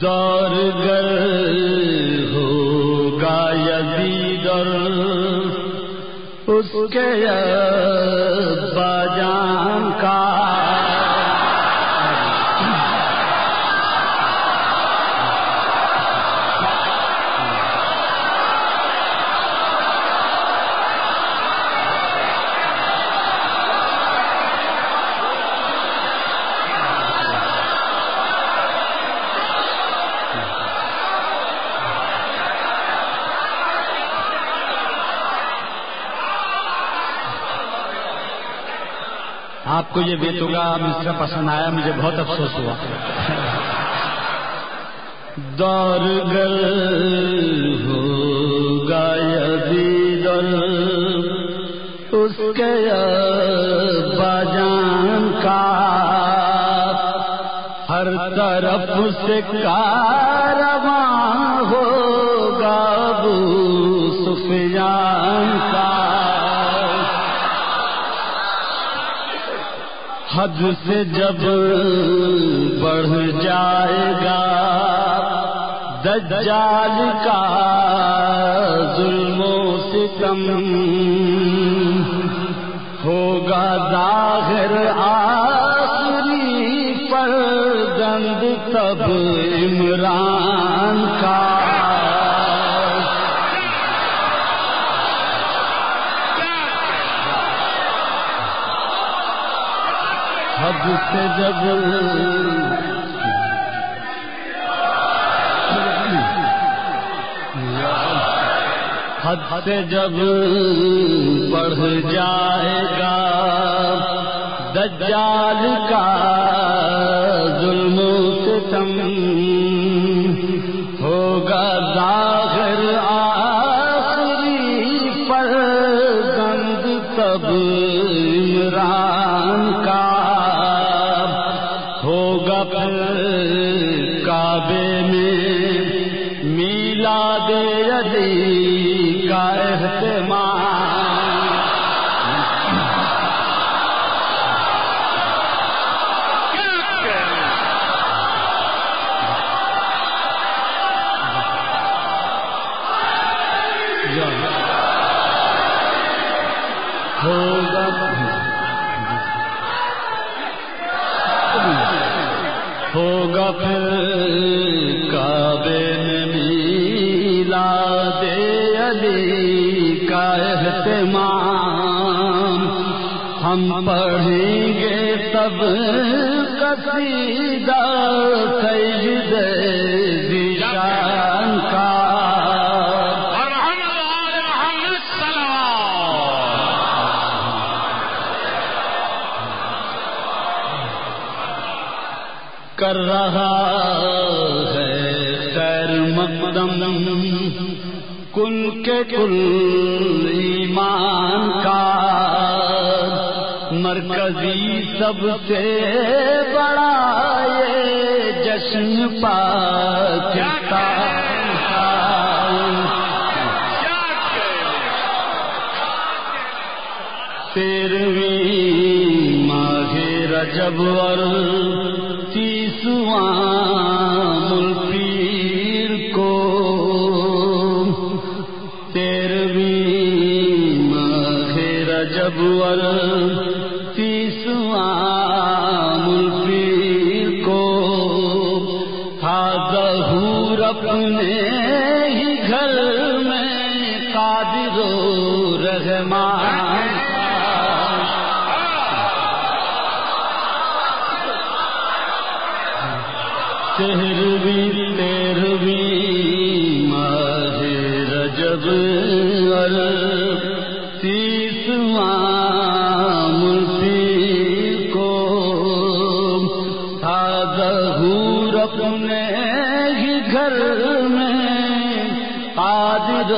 دور گر ہوگا یزید اور اس کے باجان آپ کو یہ بیتوں کا مصرا پسند آیا، مجھے بہت افسوس ہوا۔ دور گر ہوگا یزید اس کے باجان کا ہر طرف سے کارواں ہوگا، ابو سفیان کا۔ حد سے جب بڑھ جائے گا، دجال کا ظلم و ستم ہوگا ظاہر آخری پر گند تب عمران کا۔ حد سے جب حد سے جب بڑھ جائے گا دجال کا ظلم و ستم کعبے میں میلا دے علی کا اہتمام۔ ہم پڑھیں گے تب قصیدہ سید کن کے کل ایمان کا مرکزی سب سے بڑا یہ جشن پاکستان تیرویں ماہ رجب اور تیسواں رجب اور تیسواں ملپیر کو تھا ظہور اپنے ہی گھر میں قادر و رحمان۔ تیرویں تیرویں ماہ رجب۔ ظہور اپنے ہی گھر میں قادر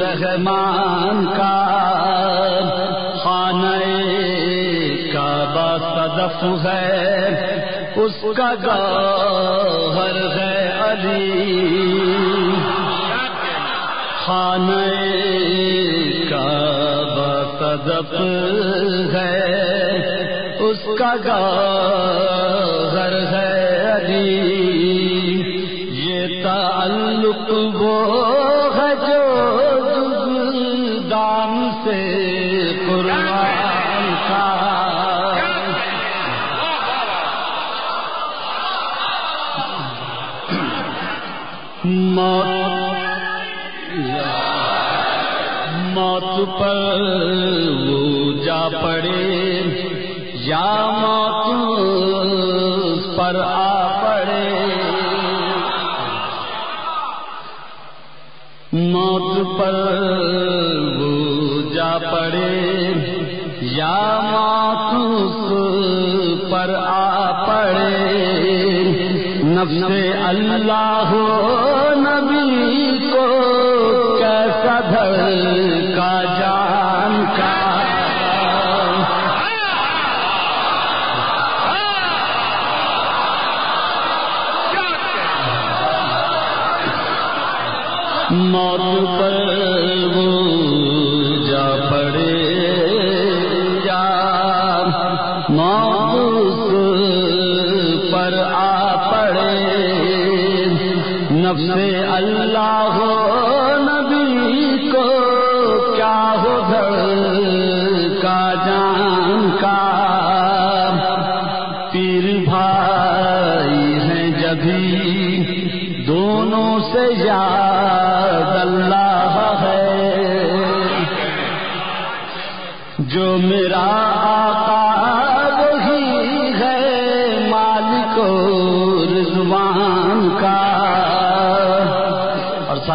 رحمان کا خانہ کعبہ صدف ہے، اس کا گوہر ہے علی۔ خانہ کعبہ صدف ہے، اس کا گوہر ہے علی تعلق وہ ہے جو دام سے قربان کا موت موت پر وہ جا پڑے۔ موت پر وہ جا پڑے یا موت پر آ پڑے۔ نفس اللہ ہو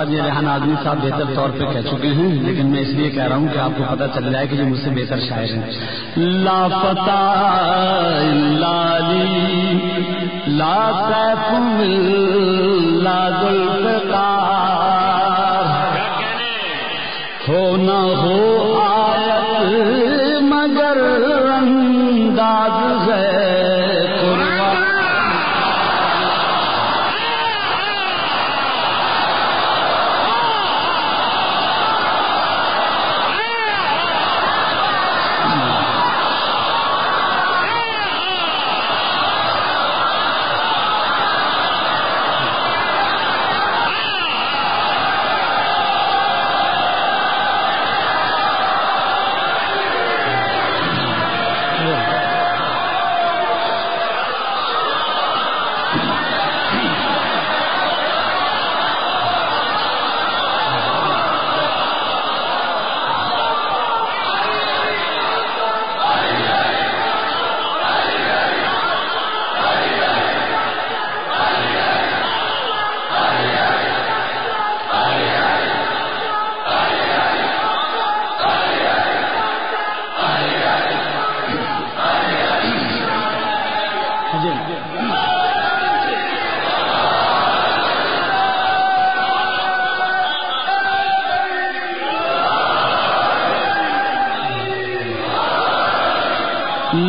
صاحب یہ ریحان آدمی صاحب بہتر طور پہ کہہ چکے ہیں، لیکن میں اس لیے کہہ رہا ہوں کہ آپ کو پتہ چل جائے کہ یہ مجھ سے بہتر شاعر ہیں۔ لا پتا لالی لا سیف لا ذوالفقار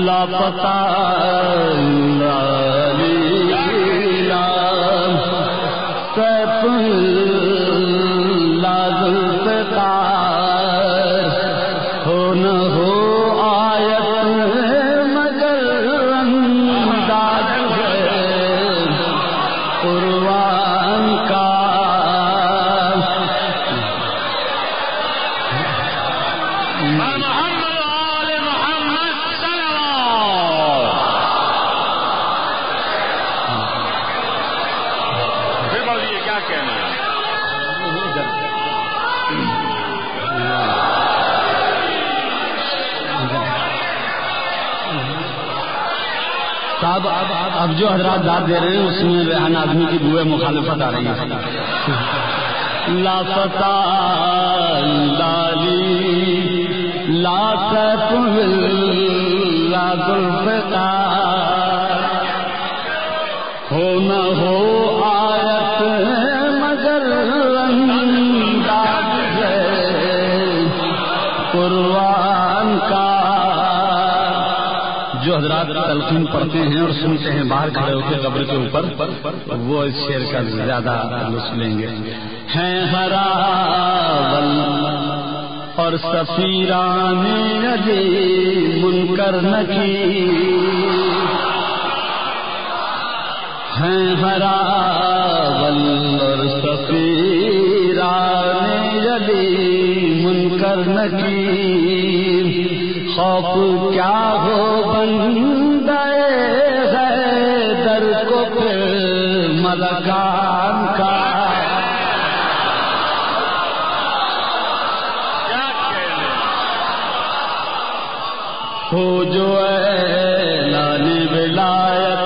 لاپتا صاحب اب اب جو حضرات داد دے رہے ہیں، اس میں ریحان آدمی کی بوئے مخالفت آ رہی ہے۔ لا فتا لالی لا لا ہو نہ ہو آیت مگر انداز حضرات تلقین پڑھتے ہیں اور سنتے ہیں، باہر کھڑے ہو کے قبر کے اوپر، وہ اس شعر کا زیادہ لطف لیں گے۔ ہیں ہرا اور سفیران من منکر نکی ہیں ہرا اور سفیران من منکر نکی خوف کیا ہو بندے در کو پھر ملکان کا۔ ہو جو اعلان ولایت۔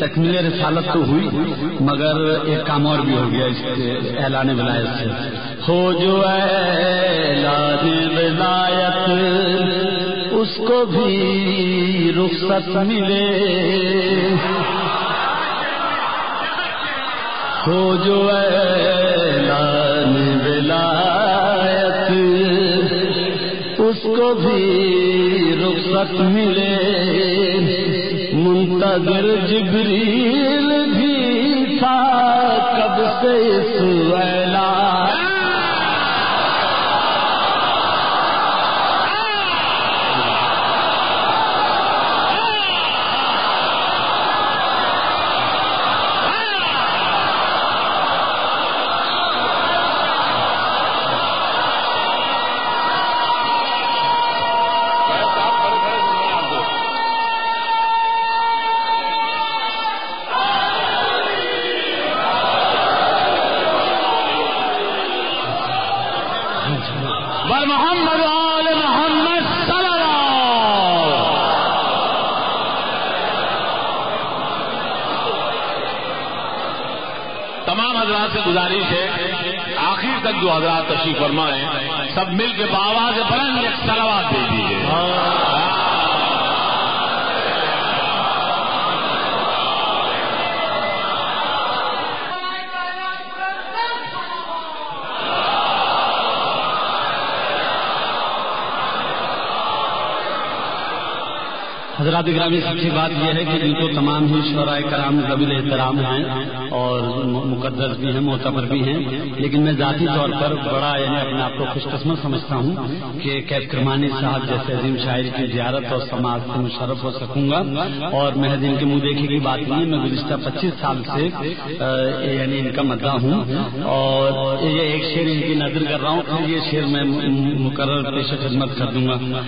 تکمیل رسالت تو ہوئی، مگر ایک کام اور بھی ہو گیا اس کے، اعلان ولایت سے۔ ہو جو ہے اعلان ولایت، اس کو بھی رخصت ملے۔ ہو جو اعلان ولایت، اس کو بھی رخصت ملے۔ منتظر جبریل بھی تھا، کب سے اس اعلان تمام حضرات سے گزارش ہے۔ آخر تک جو حضرات تشریف فرما ہے سب مل کے بآواز بلند سلوات دے دیجیے حضرات گرامی سب سے بات یہ ہے کہ ان کو تمام ہی شعراء کرام قبل احترام ہیں اور مقدس بھی ہیں، معتبر بھی ہیں۔ لیکن میں ذاتی طور پر بڑا یعنی اپنے آپ کو خوش قسمت سمجھتا ہوں کہ کیف کرمانی صاحب جیسے عظیم شاعر کی زیارت اور سماج سے مشرف ہو سکوں گا۔ اور محض ان کے منہ دیکھے کی بات نہیں، میں گزشتہ پچیس سال سے یعنی ان کا مدعا ہوں۔ اور یہ ایک شعر ان کی نظر کر رہا ہوں، پھر یہ شعر میں مقرر پیش خدمت کر دوں گا۔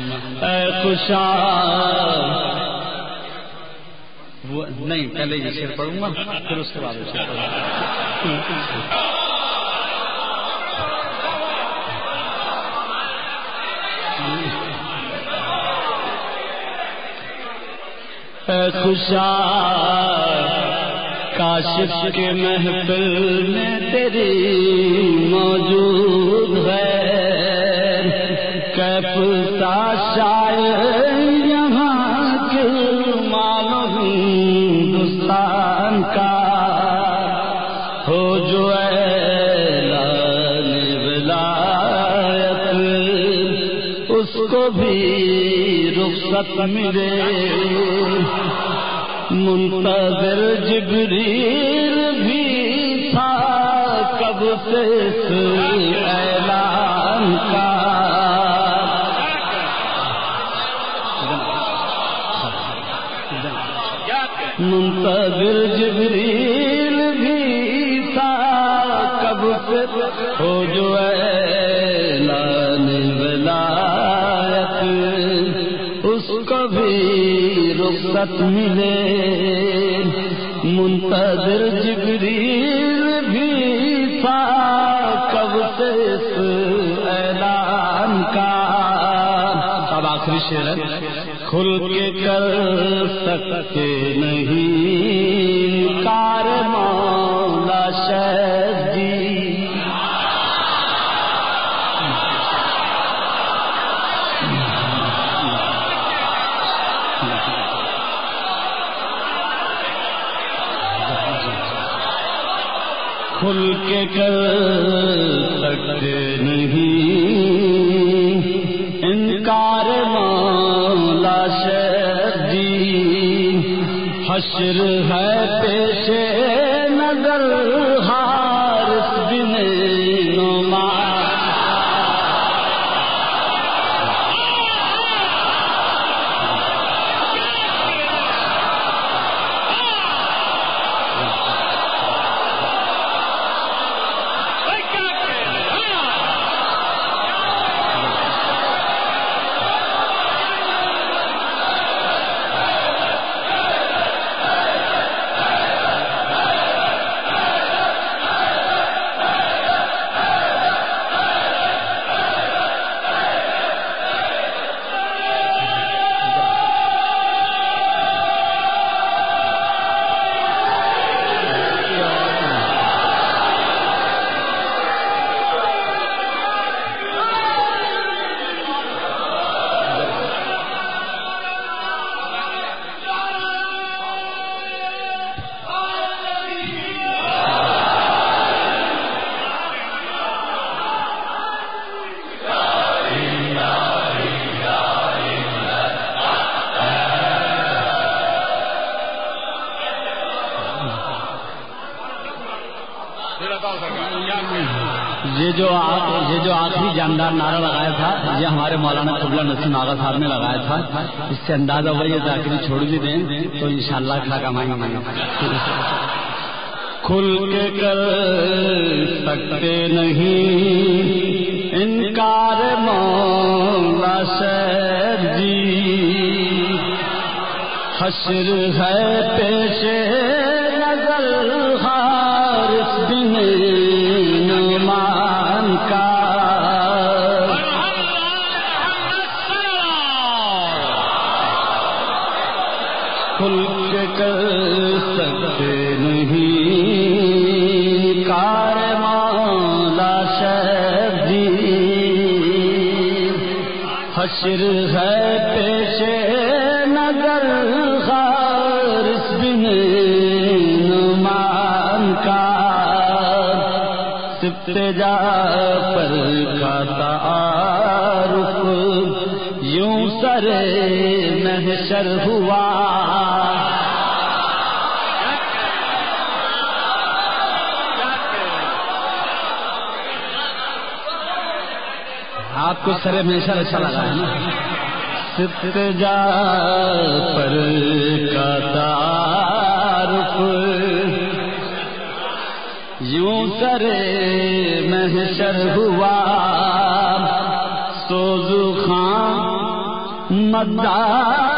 خوشا وہ نہیں، پہلے یہ شعر پڑھوں گا، پھر اس کے بعد خوشا، کاشف کے محفل میں تیری موجود ہے۔ کیفتا شاعر رخصت ملے۔ منتظر جبریل بھی تھا کب سے اس اعلان کا۔ منتظر جبریل رخصت ملے۔ منتظر جبریل بھی تھا کب سے اس اعلان کا۔ اب آخری شعر ہے۔ کھل کے کر سکتے نہیں۔ کار مولا شہد کھل کے کر سکتے نہیں۔ انکار مولا شدی جی، حشر ہے پیشے نعرہ لگایا تھا، یہ ہمارے مولانا قبلہ نسیم آغا صاحب نے لگایا تھا۔ اس سے اندازہ ہوا یہ ذاکری چھوڑ بھی دیں تو انشاءاللہ شاء اللہ کھا کھل کے کر سکتے نہیں، انکار مولا شیر جی۔ حشر ہے پیش نہیں مولا شدی جی۔ حشر ہے پیش نگر خارس بن نمان کا۔ سپتے جا پر کا تعارف یوں سرے محشر ہوا آپ کو سر محشر اچھا لگا ہے جا پر کا تعارف۔ یوں سرے محشر ہوا۔ سوزو خان مدار۔